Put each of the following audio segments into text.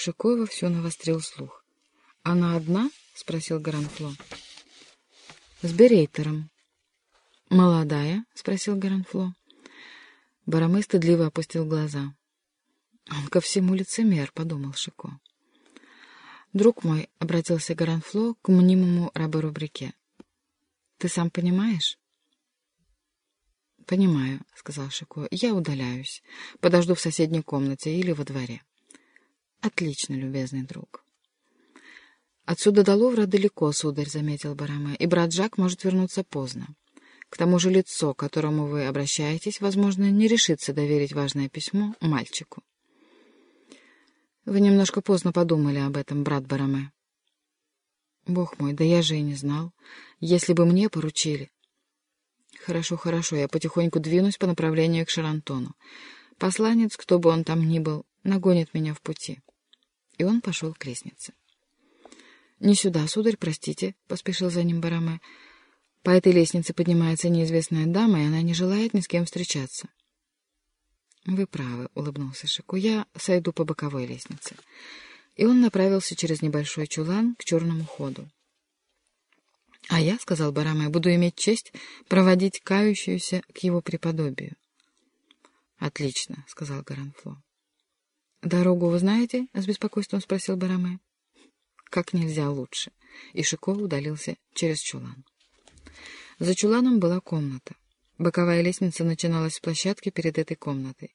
Шико вовсю навострил слух. «Она одна?» — спросил Гаранфло. «С Берейтером». «Молодая?» — спросил Гаранфло. Бараме стыдливо опустил глаза. «Он ко всему лицемер», — подумал Шико. «Друг мой», — обратился Гаранфло к мнимому раборубрике. «Ты сам понимаешь?» «Понимаю», — сказал Шико. «Я удаляюсь. Подожду в соседней комнате или во дворе». «Отлично, любезный друг». «Отсюда до Лувра далеко, сударь», — заметил Бараме, — «и брат Жак может вернуться поздно. К тому же лицо, к которому вы обращаетесь, возможно, не решится доверить важное письмо мальчику». «Вы немножко поздно подумали об этом, брат Бараме». «Бог мой, да я же и не знал. Если бы мне поручили...» «Хорошо, хорошо, я потихоньку двинусь по направлению к Шарантону. Посланец, кто бы он там ни был, нагонит меня в пути». И он пошел к лестнице. «Не сюда, сударь, простите», — поспешил за ним Бараме. «По этой лестнице поднимается неизвестная дама, и она не желает ни с кем встречаться». «Вы правы», — улыбнулся Шику. «Я сойду по боковой лестнице». И он направился через небольшой чулан к черному ходу. «А я, — сказал Бараме, — буду иметь честь проводить кающуюся к его преподобию». «Отлично», — сказал Гаранфло. «Дорогу вы знаете?» — с беспокойством спросил Бараме как нельзя лучше, и Шико удалился через чулан. За чуланом была комната. Боковая лестница начиналась с площадки перед этой комнатой.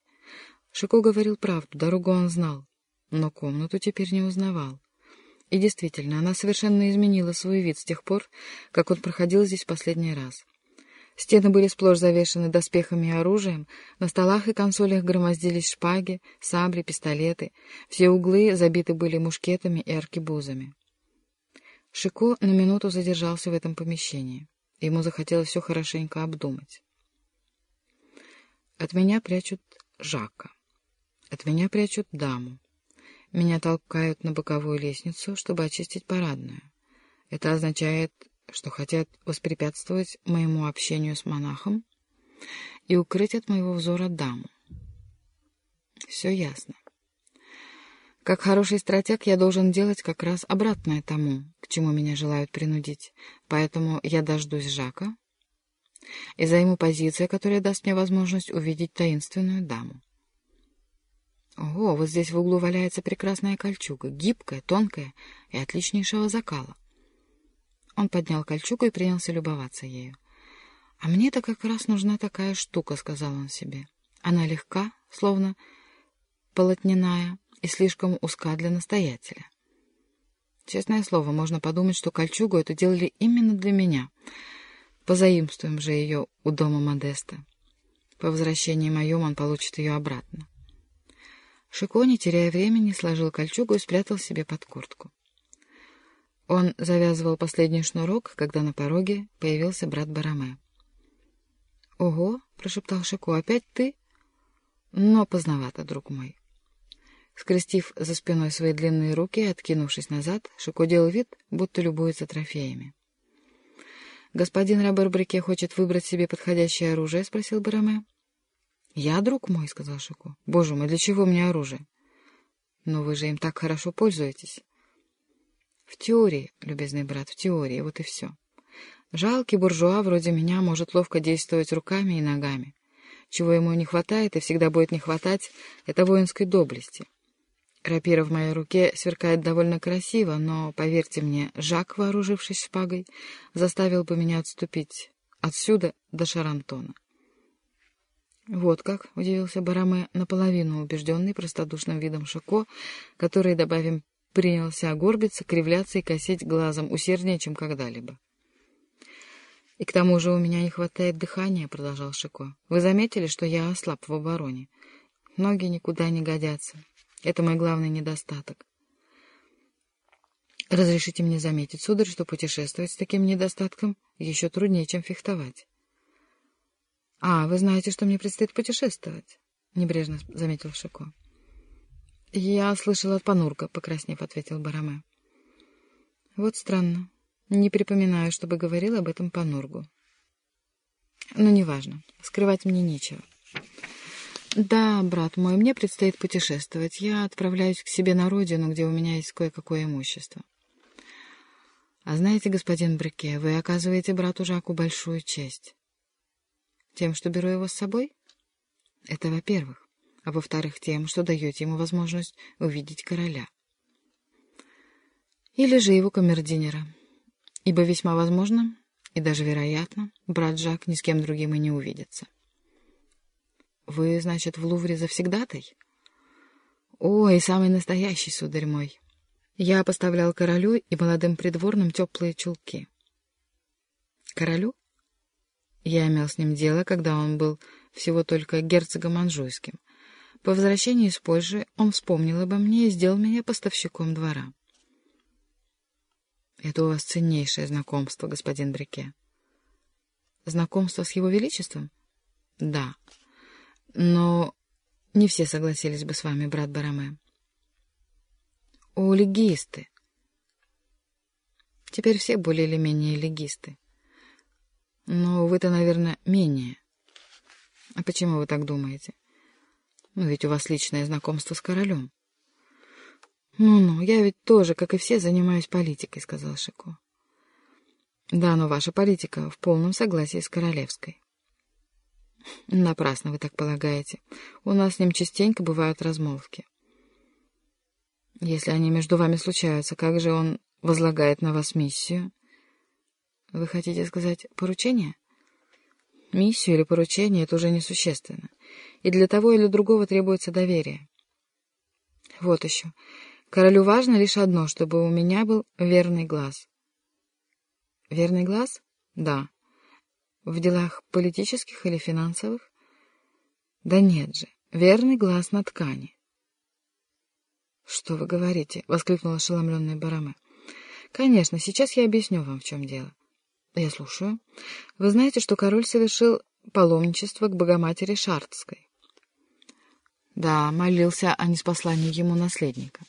Шико говорил правду, дорогу он знал, но комнату теперь не узнавал. И действительно, она совершенно изменила свой вид с тех пор, как он проходил здесь последний раз. Стены были сплошь завешаны доспехами и оружием, на столах и консолях громоздились шпаги, сабли, пистолеты, все углы забиты были мушкетами и аркебузами. Шико на минуту задержался в этом помещении. Ему захотелось все хорошенько обдумать. От меня прячут Жака. От меня прячут даму. Меня толкают на боковую лестницу, чтобы очистить парадную. Это означает что хотят воспрепятствовать моему общению с монахом и укрыть от моего взора даму. Все ясно. Как хороший стратег я должен делать как раз обратное тому, к чему меня желают принудить. Поэтому я дождусь Жака и займу позицию, которая даст мне возможность увидеть таинственную даму. Ого, вот здесь в углу валяется прекрасная кольчуга, гибкая, тонкая и отличнейшего закала. Он поднял кольчугу и принялся любоваться ею. «А мне-то как раз нужна такая штука», — сказал он себе. «Она легка, словно полотняная, и слишком узка для настоятеля. Честное слово, можно подумать, что кольчугу эту делали именно для меня. Позаимствуем же ее у дома Модеста. По возвращении моем он получит ее обратно». Шико, не теряя времени, сложил кольчугу и спрятал себе под куртку. Он завязывал последний шнурок, когда на пороге появился брат Бараме. «Ого!» — прошептал Шико. «Опять ты?» «Но поздновато, друг мой». Скрестив за спиной свои длинные руки и откинувшись назад, Шико делал вид, будто любуется трофеями. «Господин Робер-Брике хочет выбрать себе подходящее оружие?» — спросил Бараме. «Я, друг мой», — сказал Шико. «Боже мой, для чего мне оружие?» «Но вы же им так хорошо пользуетесь». В теории, любезный брат, в теории, вот и все. Жалкий буржуа вроде меня может ловко действовать руками и ногами. Чего ему не хватает и всегда будет не хватать, это воинской доблести. Рапира в моей руке сверкает довольно красиво, но, поверьте мне, Жак, вооружившись шпагой, заставил бы меня отступить отсюда до Шарантона. «Вот как», — удивился Бараме, наполовину убежденный простодушным видом Шоко, который, добавим, принялся горбиться, кривляться и косить глазом усерднее, чем когда-либо. «И к тому же у меня не хватает дыхания», — продолжал Шико. «Вы заметили, что я ослаб в обороне? Ноги никуда не годятся. Это мой главный недостаток. Разрешите мне заметить, сударь, что путешествовать с таким недостатком еще труднее, чем фехтовать». «А, вы знаете, что мне предстоит путешествовать?» — небрежно заметил Шико. «Я слышал от Панурга», — покраснев, ответил Бараме. «Вот странно. Не припоминаю, чтобы говорил об этом Панургу. Но неважно. Скрывать мне нечего. Да, брат мой, мне предстоит путешествовать. Я отправляюсь к себе на родину, где у меня есть кое-какое имущество. А знаете, господин Брике, вы оказываете брату Жаку большую честь. Тем, что беру его с собой? Это во-первых. А во-вторых, тем, что даете ему возможность увидеть короля. Или же его камердинера. Ибо весьма возможно, и даже вероятно, брат Жак ни с кем другим и не увидится. Вы, значит, в Лувре завсегдатай? Ой, самый настоящий, сударь мой. Я поставлял королю и молодым придворным теплые чулки. Королю? Я имел с ним дело, когда он был всего только герцогом Анжуйским. По возвращении из Польши он вспомнил обо мне и сделал меня поставщиком двора. Это у вас ценнейшее знакомство, господин Брике. Знакомство с его величеством? Да. Но не все согласились бы с вами, брат Бараме. О, легисты. Теперь все более или менее легисты. Но вы-то, наверное, менее. А почему вы так думаете? Ну, ведь у вас личное знакомство с королем. Ну-ну, я ведь тоже, как и все, занимаюсь политикой, сказал Шико. Да, но ваша политика в полном согласии с королевской. Напрасно вы так полагаете. У нас с ним частенько бывают размолвки. Если они между вами случаются, как же он возлагает на вас миссию? Вы хотите сказать поручение? Миссию или поручение — это уже несущественно. И для того или другого требуется доверие. Вот еще. Королю важно лишь одно, чтобы у меня был верный глаз. Верный глаз? Да. В делах политических или финансовых? Да нет же, верный глаз на ткани. «Что вы говорите?» — воскликнула ошеломленная Бараме. «Конечно, сейчас я объясню вам, в чем дело». «Я слушаю. Вы знаете, что король совершил паломничество к Богоматери Шартской?» «Да, молился о неспослании ему наследника».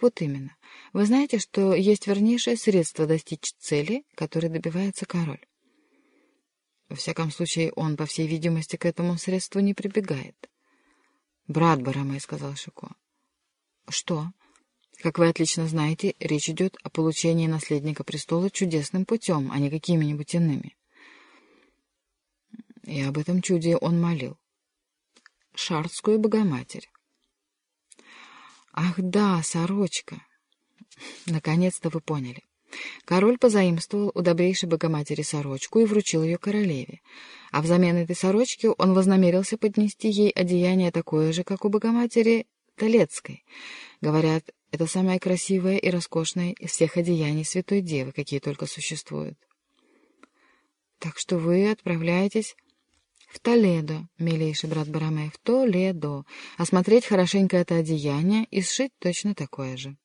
«Вот именно. Вы знаете, что есть вернейшее средство достичь цели, которой добивается король?» Во всяком случае, он, по всей видимости, к этому средству не прибегает. «Брат Бараме», — сказал Шико. «Что?» «Как вы отлично знаете, речь идет о получении наследника престола чудесным путем, а не какими-нибудь иными». И об этом чуде он молил. Шардскую Богоматерь. «Ах да, сорочка!» Наконец-то вы поняли. Король позаимствовал у добрейшей Богоматери сорочку и вручил ее королеве, а взамен этой сорочки он вознамерился поднести ей одеяние такое же, как у Богоматери Толецкой. Говорят, это самое красивое и роскошное из всех одеяний Святой Девы, какие только существуют. Так что вы отправляетесь в Толедо, милейший брат Бараме, в Толедо, осмотреть хорошенько это одеяние и сшить точно такое же.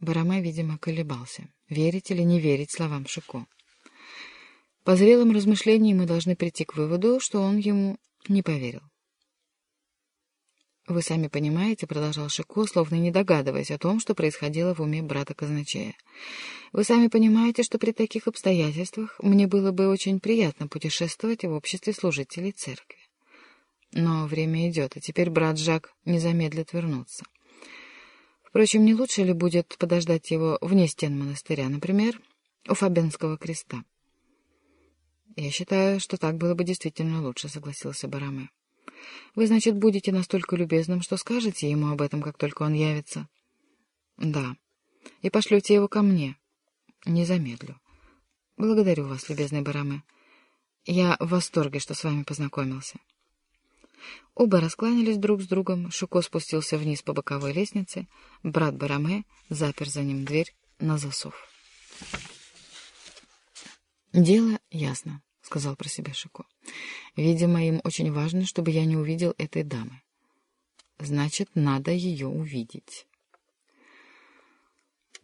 Бараме, видимо, колебался, верить или не верить словам Шико. По зрелым размышлениям мы должны прийти к выводу, что он ему не поверил. «Вы сами понимаете», — продолжал Шико, словно не догадываясь о том, что происходило в уме брата казначея. «Вы сами понимаете, что при таких обстоятельствах мне было бы очень приятно путешествовать в обществе служителей церкви. Но время идет, и теперь брат Жак не замедлит вернуться». Впрочем, не лучше ли будет подождать его вне стен монастыря, например, у Фабенского креста? Я считаю, что так было бы действительно лучше, согласился Бараме. Вы, значит, будете настолько любезным, что скажете ему об этом, как только он явится? Да. И пошлете его ко мне. Не замедлю. Благодарю вас, любезный Бараме. Я в восторге, что с вами познакомился. Оба раскланялись друг с другом, Шуко спустился вниз по боковой лестнице, брат Бараме запер за ним дверь на засов. «Дело ясно», — сказал про себя Шуко. «Видимо, им очень важно, чтобы я не увидел этой дамы. Значит, надо ее увидеть».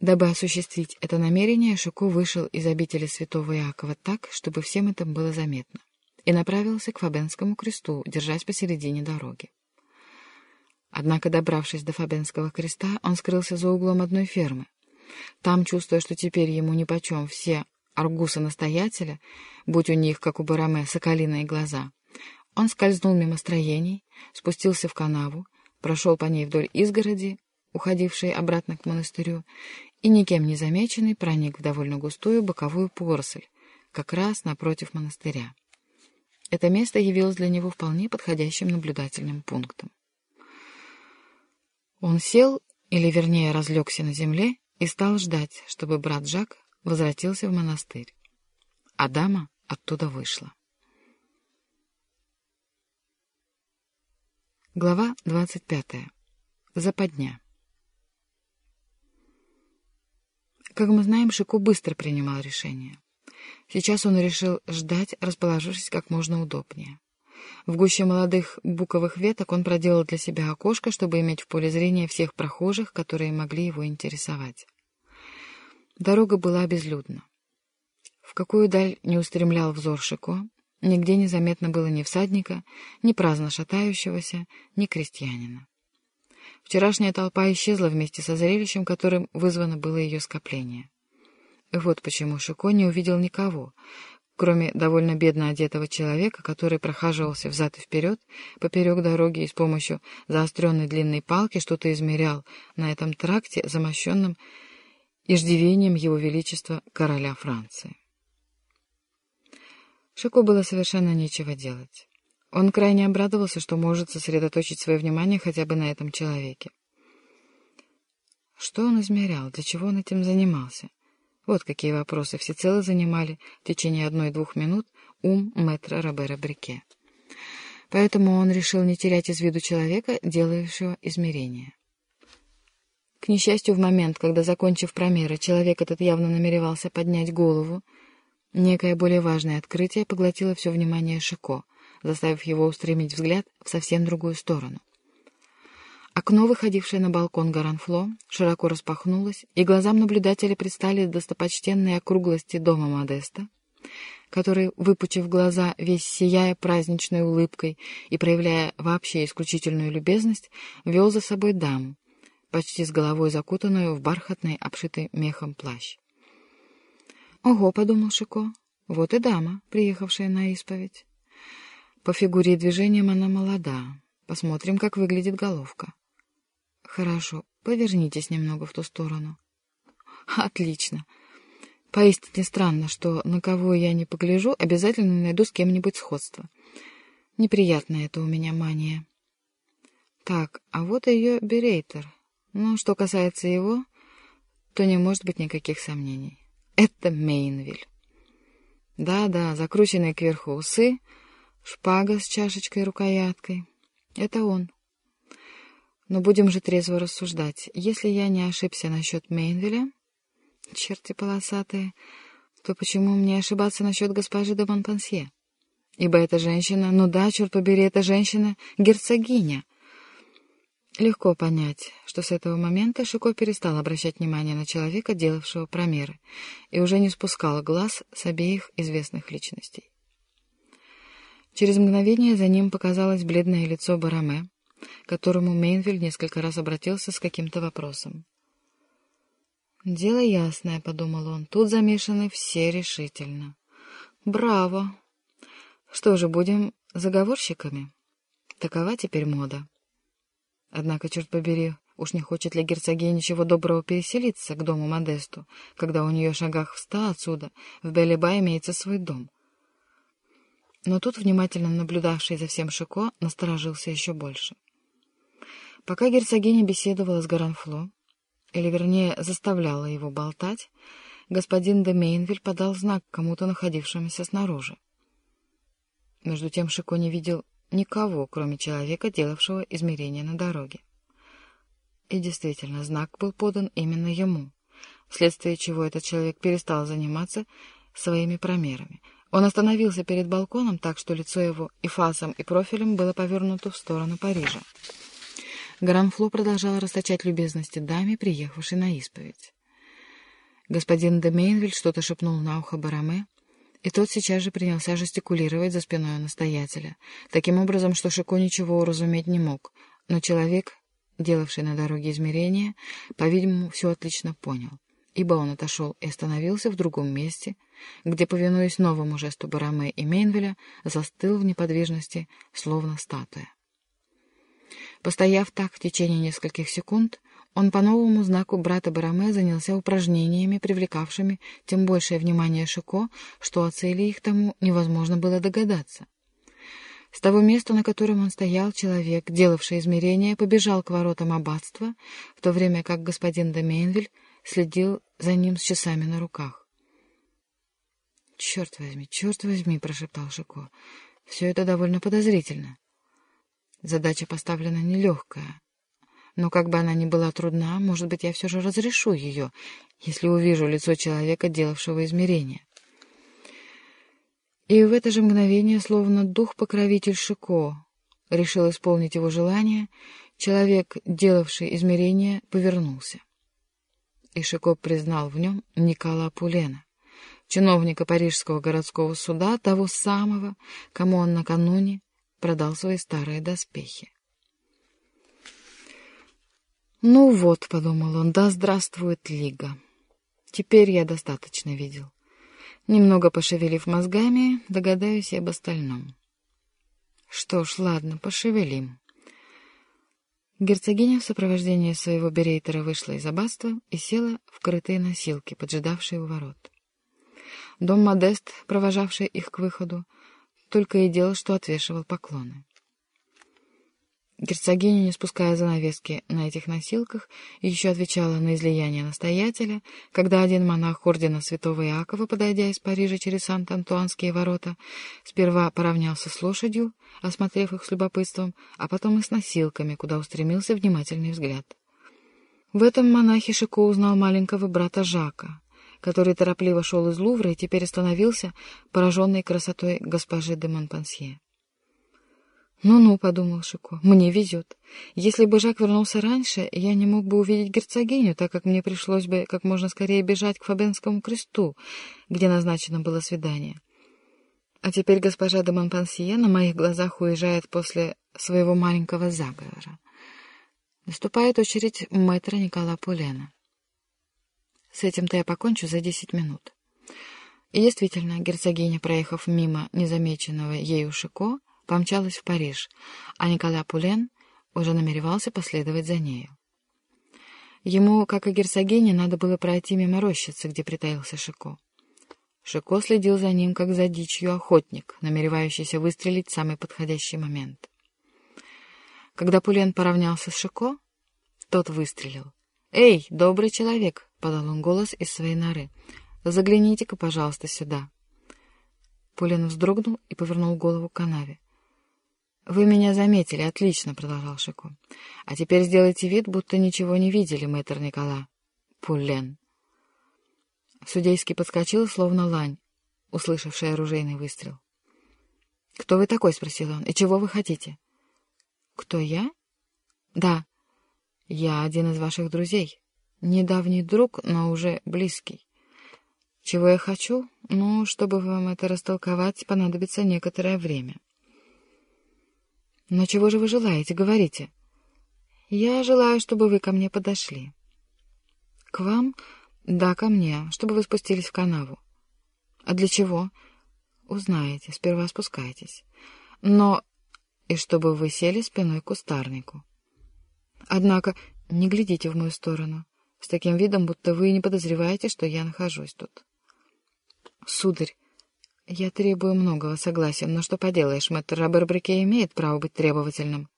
Дабы осуществить это намерение, Шуко вышел из обители святого Иакова так, чтобы всем это было заметно и направился к Фабенскому кресту, держась посередине дороги. Однако, добравшись до Фабенского креста, он скрылся за углом одной фермы. Там, чувствуя, что теперь ему нипочем все аргусы настоятеля, будь у них, как у Бараме, соколиные глаза, Он скользнул мимо строений, спустился в канаву, прошел по ней вдоль изгороди, уходившей обратно к монастырю, и никем не замеченный проник в довольно густую боковую поросль, как раз напротив монастыря. Это место явилось для него вполне подходящим наблюдательным пунктом. Он сел, или вернее разлегся на земле, и стал ждать, чтобы брат Жак возвратился в монастырь. А дама оттуда вышла. Глава двадцать пятая. Западня. Как мы знаем, Шико быстро принимал решение. Сейчас он решил ждать, расположившись как можно удобнее. В гуще молодых буковых веток он проделал для себя окошко, чтобы иметь в поле зрения всех прохожих, которые могли его интересовать. Дорога была безлюдна. В какую даль не устремлял взор Шико, нигде не заметно было ни всадника, ни праздно шатающегося, ни крестьянина. Вчерашняя толпа исчезла вместе со зрелищем, которым вызвано было ее скопление. Вот почему Шико не увидел никого, кроме довольно бедно одетого человека, который прохаживался взад и вперед поперек дороги и с помощью заостренной длинной палки что-то измерял на этом тракте, замощенном иждивением его величества короля Франции. Шико было совершенно нечего делать. Он крайне обрадовался, что может сосредоточить свое внимание хотя бы на этом человеке. Что он измерял? Для чего он этим занимался? Вот какие вопросы всецело занимали в течение одной-двух минут ум мэтра Робера Брике. Поэтому он решил не терять из виду человека, делающего измерения. К несчастью, в момент, когда, закончив промеры, человек этот явно намеревался поднять голову, некое более важное открытие поглотило все внимание Шико, заставив его устремить взгляд в совсем другую сторону. Окно, выходившее на балкон Гаранфло, широко распахнулось, и глазам наблюдателя предстали достопочтенные округлости дома Модеста, который, выпучив глаза, весь сияя праздничной улыбкой и проявляя вообще исключительную любезность, вел за собой даму, почти с головой закутанную в бархатный, обшитый мехом плащ. «Ого!» — подумал Шико. «Вот и дама, приехавшая на исповедь. По фигуре и движениям она молода. Посмотрим, как выглядит головка». Хорошо, повернитесь немного в ту сторону. Отлично. Поистине странно, что на кого я не погляжу, обязательно найду с кем-нибудь сходство. Неприятная это у меня мания. Так, а вот ее берейтер. Ну, что касается его, то не может быть никаких сомнений. Это Мейнвиль. Да-да, закрученные кверху усы, шпага с чашечкой-рукояткой. Это он. Но будем же трезво рассуждать. Если я не ошибся насчет Мейнвеля, черти полосатые, то почему мне ошибаться насчет госпожи де Монпансье? Ибо эта женщина, ну да, черт побери, эта женщина — герцогиня. Легко понять, что с этого момента Шико перестал обращать внимание на человека, делавшего промеры, и уже не спускал глаз с обеих известных личностей. Через мгновение за ним показалось бледное лицо Бараме, к которому Мейнвиль несколько раз обратился с каким-то вопросом. «Дело ясное», — подумал он, — «тут замешаны все решительно». «Браво! Что же, будем заговорщиками? Такова теперь мода». Однако, черт побери, уж не хочет ли герцогиня ничего доброго переселиться к дому Модесту, когда у нее шагах в ста отсюда, в Белеба имеется свой дом. Но тут, внимательно наблюдавший за всем Шико, насторожился еще больше. Пока герцогиня беседовала с Гаранфло, или, вернее, заставляла его болтать, господин де Мейнвиль подал знак кому-то, находившемуся снаружи. Между тем Шико не видел никого, кроме человека, делавшего измерения на дороге. И действительно, знак был подан именно ему, вследствие чего этот человек перестал заниматься своими промерами. Он остановился перед балконом так, что лицо его и фасом, и профилем было повернуто в сторону Парижа. Гранфло продолжал расточать любезности даме, приехавшей на исповедь. Господин де Мейнвиль что-то шепнул на ухо Бараме, и тот сейчас же принялся жестикулировать за спиной настоятеля, таким образом, что Шико ничего уразуметь не мог, но человек, делавший на дороге измерения, по-видимому, все отлично понял ибо он отошел и остановился в другом месте, где, повинуясь новому жесту Бараме и Мейнвеля, застыл в неподвижности, словно статуя. Постояв так в течение нескольких секунд, он по новому знаку брата Бараме занялся упражнениями, привлекавшими тем большее внимание Шико, что о цели их тому невозможно было догадаться. С того места, на котором он стоял, человек, делавший измерения, побежал к воротам аббатства, в то время как господин де Мейнвиль следил за ним с часами на руках. «Черт возьми, черт возьми!» — прошептал Шико. «Все это довольно подозрительно. Задача поставлена нелегкая. Но как бы она ни была трудна, может быть, я все же разрешу ее, если увижу лицо человека, делавшего измерения». И в это же мгновение, словно дух-покровитель Шико, решил исполнить его желание, человек, делавший измерение, повернулся. И Шико признал в нем Никола Пулена, чиновника Парижского городского суда, того самого, кому он накануне продал свои старые доспехи. «Ну вот», — подумал он, — «да здравствует Лига. Теперь я достаточно видел». Немного пошевелив мозгами, догадаюсь об остальном. Что ж, ладно, пошевелим. Герцогиня в сопровождении своего берейтера вышла из аббатства и села в крытые носилки, поджидавшие у ворот. Дом Модест, провожавший их к выходу, только и делал, что отвешивал поклоны. Герцогиня, не спуская занавески на этих носилках, еще отвечала на излияние настоятеля, когда один монах ордена святого Иакова, подойдя из Парижа через Сант-Антуанские ворота, сперва поравнялся с лошадью, осмотрев их с любопытством, а потом и с носилками, куда устремился внимательный взгляд. В этом монахе Шико узнал маленького брата Жака, который торопливо шел из Лувра и теперь остановился, пораженный красотой госпожи де Монпансье. «Ну-ну», — подумал Шико, — «мне везет. Если бы Жак вернулся раньше, я не мог бы увидеть герцогиню, так как мне пришлось бы как можно скорее бежать к Фабенскому кресту, где назначено было свидание. А теперь госпожа де Монпансье на моих глазах уезжает после своего маленького заговора. Наступает очередь мэтра Никола Пулена. С этим-то я покончу за десять минут». И действительно, герцогиня, проехав мимо незамеченного ею Шико, помчалась в Париж, а Никола Пулен уже намеревался последовать за нею. Ему, как и герцогине, надо было пройти мимо рощицы, где притаился Шико. Шико следил за ним, как за дичью охотник, намеревающийся выстрелить в самый подходящий момент. Когда Пулен поравнялся с Шико, тот выстрелил. «Эй, добрый человек!» — подал он голос из своей норы. «Загляните-ка, пожалуйста, сюда». Пулен вздрогнул и повернул голову к канаве. «Вы меня заметили, отлично», — продолжал Шико. «А теперь сделайте вид, будто ничего не видели, мэтр Никола». Пуллен. Судейский подскочил, словно лань, услышавший оружейный выстрел. «Кто вы такой?» — спросил он. «И чего вы хотите?» «Кто я?» «Да, я один из ваших друзей. Недавний друг, но уже близкий. Чего я хочу? Ну, чтобы вам это растолковать, понадобится некоторое время». «Но чего же вы желаете? Говорите». «Я желаю, чтобы вы ко мне подошли». «К вам?» «Да, ко мне, чтобы вы спустились в канаву». «А для чего?» «Узнаете. Сперва спускайтесь. Но...» «И чтобы вы сели спиной к кустарнику». «Однако не глядите в мою сторону, с таким видом, будто вы не подозреваете, что я нахожусь тут». «Сударь, я требую многого, согласен, но что поделаешь, мэтр Робер Брике имеет право быть требовательным.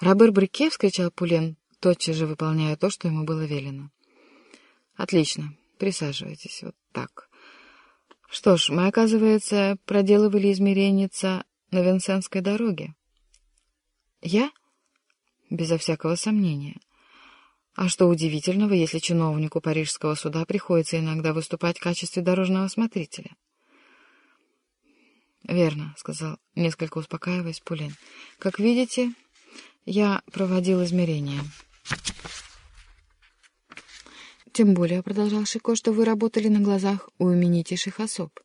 Робер Брике, — вскричал Пулен, тотчас же выполняя то, что ему было велено. Отлично, присаживайтесь, вот так. Что ж, мы, оказывается, проделывали измеренница на Венсенской дороге. Я? Безо всякого сомнения. А что удивительного, если чиновнику парижского суда приходится иногда выступать в качестве дорожного смотрителя? «Верно», — сказал, несколько успокаиваясь Пулин. «Как видите, я проводил измерения». «Тем более», — продолжал Шико, — «что вы работали на глазах у именитейших особ».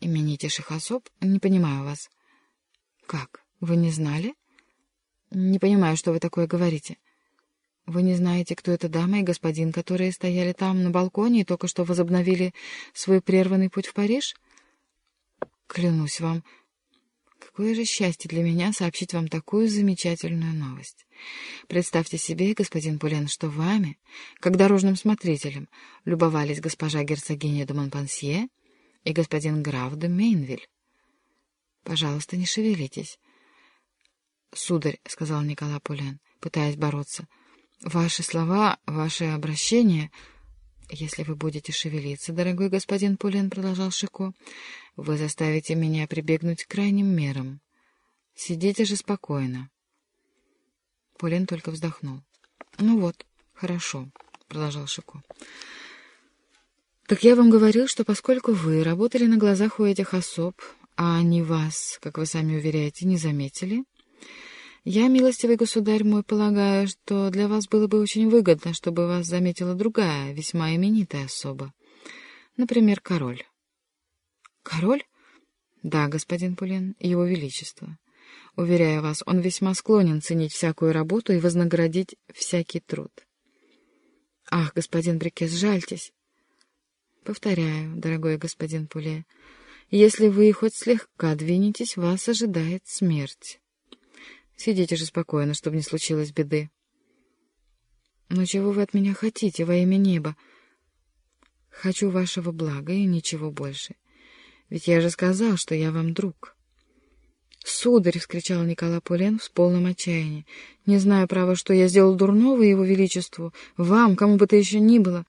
«Именитейших особ? Не понимаю вас». «Как? Вы не знали?» «Не понимаю, что вы такое говорите». Вы не знаете, кто эта дама и господин, которые стояли там на балконе и только что возобновили свой прерванный путь в Париж? Клянусь вам, какое же счастье для меня сообщить вам такую замечательную новость. Представьте себе, господин Пулен, что вами, как дорожным смотрителем, любовались госпожа герцогиня де Монпансье и господин граф де Мейнвиль. Пожалуйста, не шевелитесь. — Сударь, — сказал Николай Пулен, пытаясь бороться, — Ваши слова, ваше обращение... Если вы будете шевелиться, дорогой господин Пулен, — продолжал Шико, — вы заставите меня прибегнуть к крайним мерам. Сидите же спокойно. Пулен только вздохнул. — Ну вот, хорошо, — продолжал Шико. — Так я вам говорил, что поскольку вы работали на глазах у этих особ, а они вас, как вы сами уверяете, не заметили... Я, милостивый государь мой, полагаю, что для вас было бы очень выгодно, чтобы вас заметила другая, весьма именитая особа. Например, король. Король? Да, господин Пулен, его величество. Уверяю вас, он весьма склонен ценить всякую работу и вознаградить всякий труд. Ах, господин Брикес, жальтесь. Повторяю, дорогой господин Пуле, если вы хоть слегка двинетесь, вас ожидает смерть. Сидите же спокойно, чтобы не случилось беды. Но чего вы от меня хотите во имя неба? Хочу вашего блага и ничего больше. Ведь я же сказал, что я вам друг. «Сударь!» — вскричал Николай Пулен в полном отчаянии. «Не знаю, право, что я сделал дурного его величеству, вам, кому бы то еще ни было».